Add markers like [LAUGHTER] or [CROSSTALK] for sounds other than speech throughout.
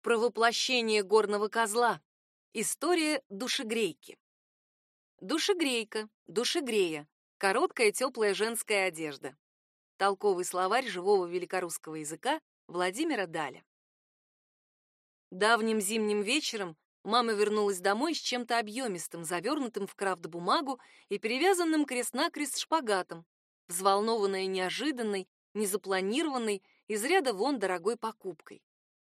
Про воплощение горного козла. История душегрейки. Душегрейка, душегрея. Короткая теплая женская одежда. Толковый словарь живого великорусского языка Владимира Даля. Давним зимним вечером мама вернулась домой с чем-то объемистым, завернутым в крафт-бумагу и перевязанным крест-накрест шпагатом, взволнованная неожиданной, незапланированной, из ряда вон дорогой покупкой.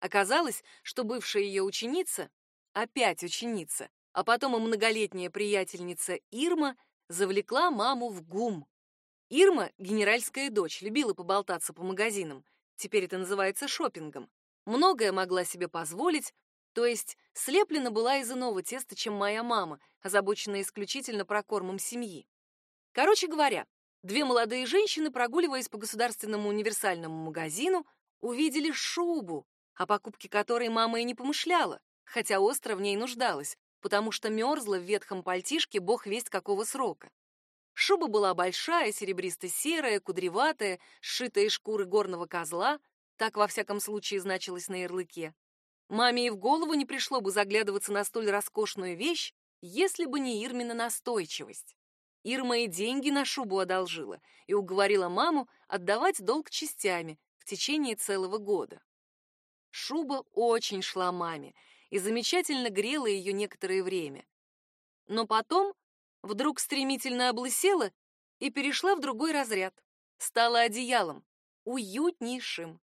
Оказалось, что бывшая ее ученица, опять ученица, а потом и многолетняя приятельница Ирма завлекла маму в ГУМ. Ирма, генеральская дочь, любила поболтаться по магазинам, теперь это называется шопингом. Многое могла себе позволить, то есть слеплена была из иного теста, чем моя мама, озабоченная исключительно прокормом семьи. Короче говоря, две молодые женщины, прогуливаясь по государственному универсальному магазину, увидели шубу, о покупке которой мама и не помышляла, хотя остро в ней нуждалась, потому что мерзла в ветхом пальтишке бог весть какого срока. Шуба была большая, серебристо-серая, кудреватая, сшитая из шкуры горного козла, так во всяком случае значилось на ярлыке. Маме и в голову не пришло бы заглядываться на столь роскошную вещь, если бы не Ирмина настойчивость. Ирма и деньги на шубу одолжила и уговорила маму отдавать долг частями в течение целого года. Шуба очень шла маме и замечательно грела ее некоторое время. Но потом вдруг стремительно облысела и перешла в другой разряд. Стала одеялом, уютнейшим.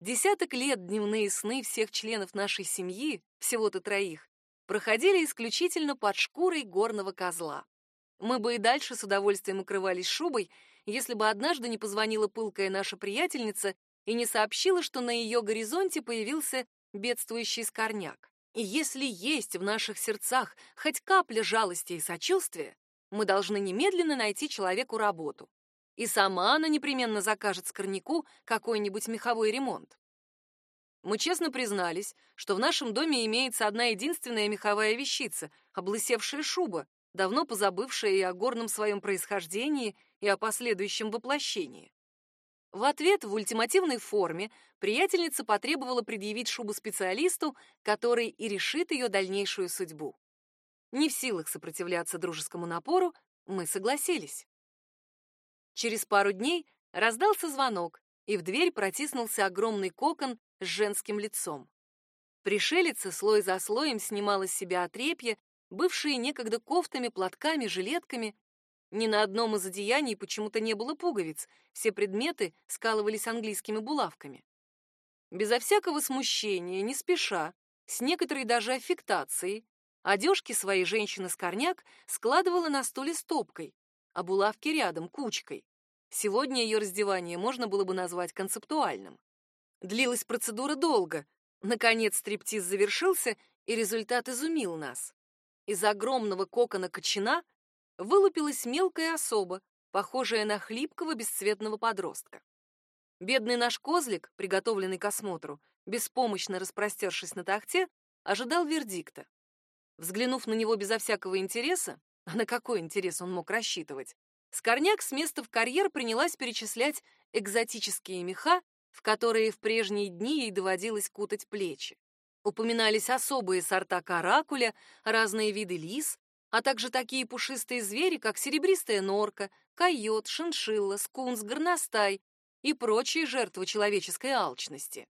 Десяток лет дневные сны всех членов нашей семьи, всего-то троих, проходили исключительно под шкурой горного козла. Мы бы и дальше с удовольствием укрывались шубой, если бы однажды не позвонила пылкая наша приятельница и не сообщила, что на ее горизонте появился бедствующий скорняк. И если есть в наших сердцах хоть капля жалости и сочувствия, мы должны немедленно найти человеку работу. И сама она непременно закажет скорняку какой-нибудь меховой ремонт. Мы честно признались, что в нашем доме имеется одна единственная меховая вещица — облысевшая шуба, давно позабывшая и о горном своем происхождении, и о последующем воплощении. В ответ в ультимативной форме приятельница потребовала предъявить шубу специалисту, который и решит ее дальнейшую судьбу. Не в силах сопротивляться дружескому напору, мы согласились. Через пару дней раздался звонок, и в дверь протиснулся огромный кокон с женским лицом. Пришелица слой за слоем снимала с себя отрепье, бывшие некогда кофтами, платками, жилетками, ни на одном из одеяний почему-то не было пуговиц, все предметы скалывались английскими булавками. Безо всякого смущения, не спеша, с некоторой даже аффектацией, одежки своей женщины-скорняк складывала на стуле стопкой, а булавки рядом, кучкой. Сегодня ее раздевание можно было бы назвать концептуальным. Длилась процедура долго. Наконец стриптиз завершился, и результат изумил нас. Из огромного кокона кочана вылупилась мелкая особа, похожая на хлипкого бесцветного подростка. Бедный наш козлик, приготовленный к осмотру, беспомощно распростершись на тахте, ожидал вердикта. Взглянув на него безо всякого интереса, [LAUGHS] а на какой интерес он мог рассчитывать, Скорняк с места в карьер принялась перечислять экзотические меха, в которые в прежние дни ей доводилось кутать плечи. Упоминались особые сорта каракуля, разные виды лис, а также такие пушистые звери, как серебристая норка, койот, шиншилла, скунс, горностай и прочие жертвы человеческой алчности.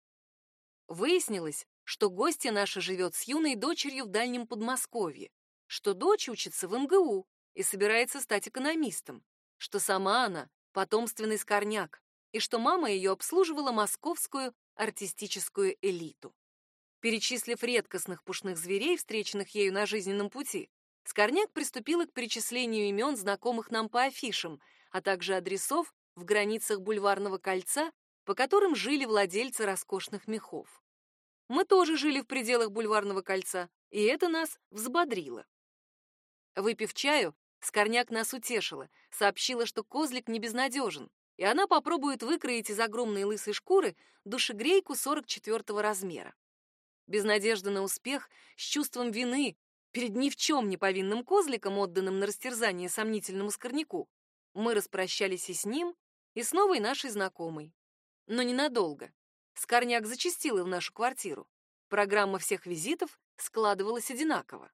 Выяснилось, что гостья наша живет с юной дочерью в дальнем Подмосковье, что дочь учится в МГУ и собирается стать экономистом, что сама она потомственный скорняк, и что мама ее обслуживала московскую артистическую элиту. Перечислив редкостных пушных зверей, встреченных ею на жизненном пути, Скорняк приступила к перечислению имен знакомых нам по афишам, а также адресов в границах бульварного кольца, по которым жили владельцы роскошных мехов. Мы тоже жили в пределах бульварного кольца, и это нас взбодрило. Выпив чаю, Скорняк нас утешила, сообщила, что козлик не безнадежен, и она попробует выкроить из огромной лысой шкуры душегрейку 44 размера. Без надежды на успех, с чувством вины перед ни в чем не повинным козликом, отданным на растерзание сомнительному скорняку, мы распрощались и с ним, и с новой нашей знакомой. Но ненадолго. Скорняк зачастила в нашу квартиру. программа всех визитов складывалась одинаково.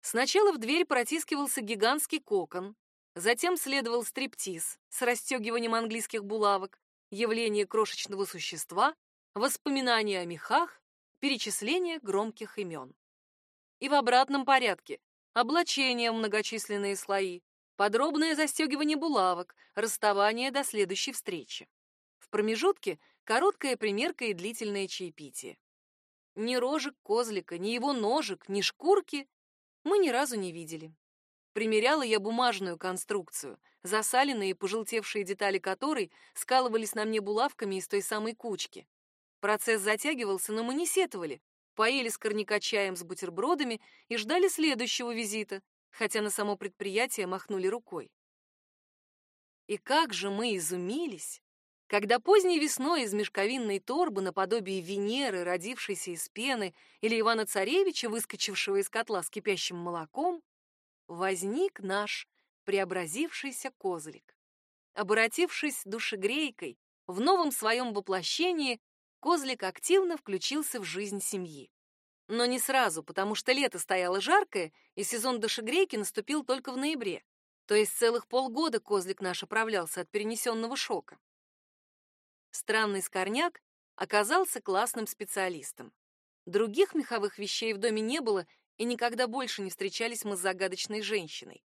Сначала в дверь протискивался гигантский кокон, затем следовал стриптиз с расстегиванием английских булавок, явление крошечного существа, воспоминания о мехах, перечисление громких имен. И в обратном порядке облачение в многочисленные слои, подробное застегивание булавок, расставание до следующей встречи. В промежутке короткая примерка и длительное чаепитие. Ни рожек козлика, ни его ножек, ни шкурки мы ни разу не видели. Примеряла я бумажную конструкцию, засаленные и пожелтевшие детали которой скалывались на мне булавками из той самой кучки. Процесс затягивался, но мы не сетовали, поели скорняка чаем с бутербродами и ждали следующего визита, хотя на само предприятие махнули рукой. И как же мы изумились, когда поздней весной из мешковинной торбы наподобие Венеры, родившейся из пены, или Ивана-Царевича, выскочившего из котла с кипящим молоком, возник наш преобразившийся козлик. Обратившись душегрейкой, в новом своем воплощении козлик активно включился в жизнь семьи. Но не сразу, потому что лето стояло жаркое, и сезон душегрейки наступил только в ноябре. То есть целых полгода козлик наш оправлялся от перенесенного шока. Странный скорняк оказался классным специалистом. Других меховых вещей в доме не было, и никогда больше не встречались мы с загадочной женщиной.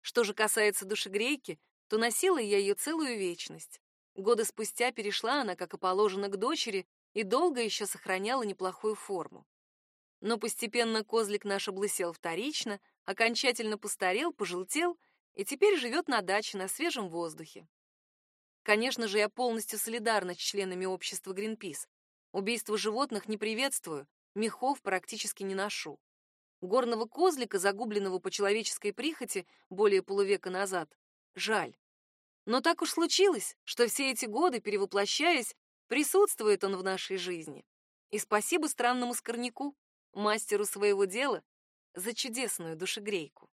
Что же касается душегрейки, то носила я ее целую вечность. Годы спустя перешла она, как и положено, к дочери и долго еще сохраняла неплохую форму. Но постепенно козлик наш облысел вторично, окончательно постарел, пожелтел и теперь живет на даче на свежем воздухе. Конечно же, я полностью солидарна с членами общества Greenpeace. Убийство животных не приветствую, мехов практически не ношу. Горного козлика, загубленного по человеческой прихоти более полувека назад, жаль. Но так уж случилось, что все эти годы, перевоплощаясь, присутствует он в нашей жизни. И спасибо странному скорняку, мастеру своего дела, за чудесную душегрейку.